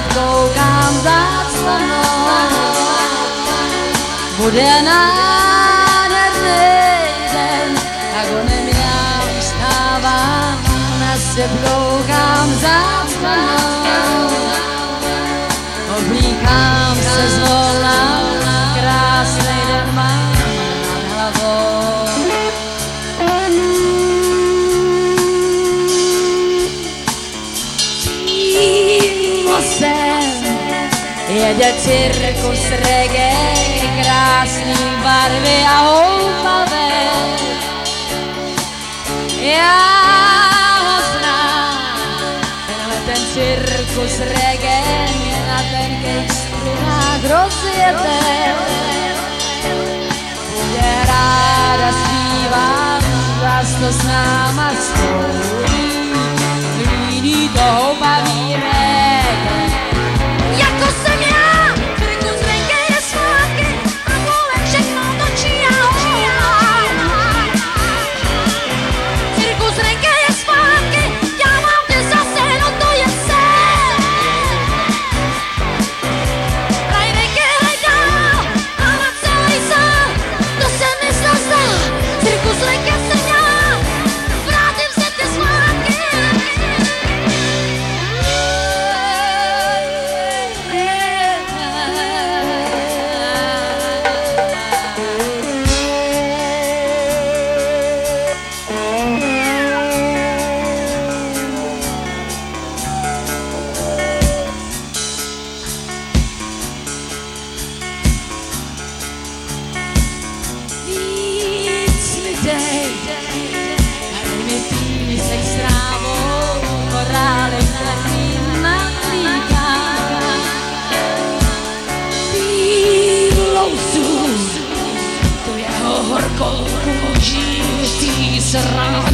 opět koukám záclanou, bude nádherný den, tak ho nemám, vstávám, na se koukám záclanou. Gledja tjere kroz rege Krasni barve A Ja znam Na ten cirkus rege Na ten kekstruna grozijete Ja rada spivam Zašto s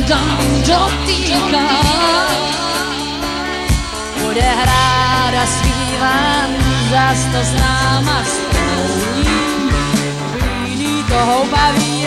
Dám dotýká. Bude hrát a zpívám, zas to znám a strouní, bílý to houbaví.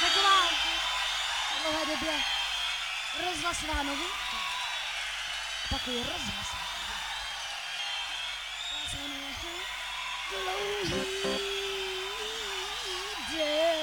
Taková v dlouhé době rozhlasová novinka. Opakuju, rozhlasová. Dlouhý den.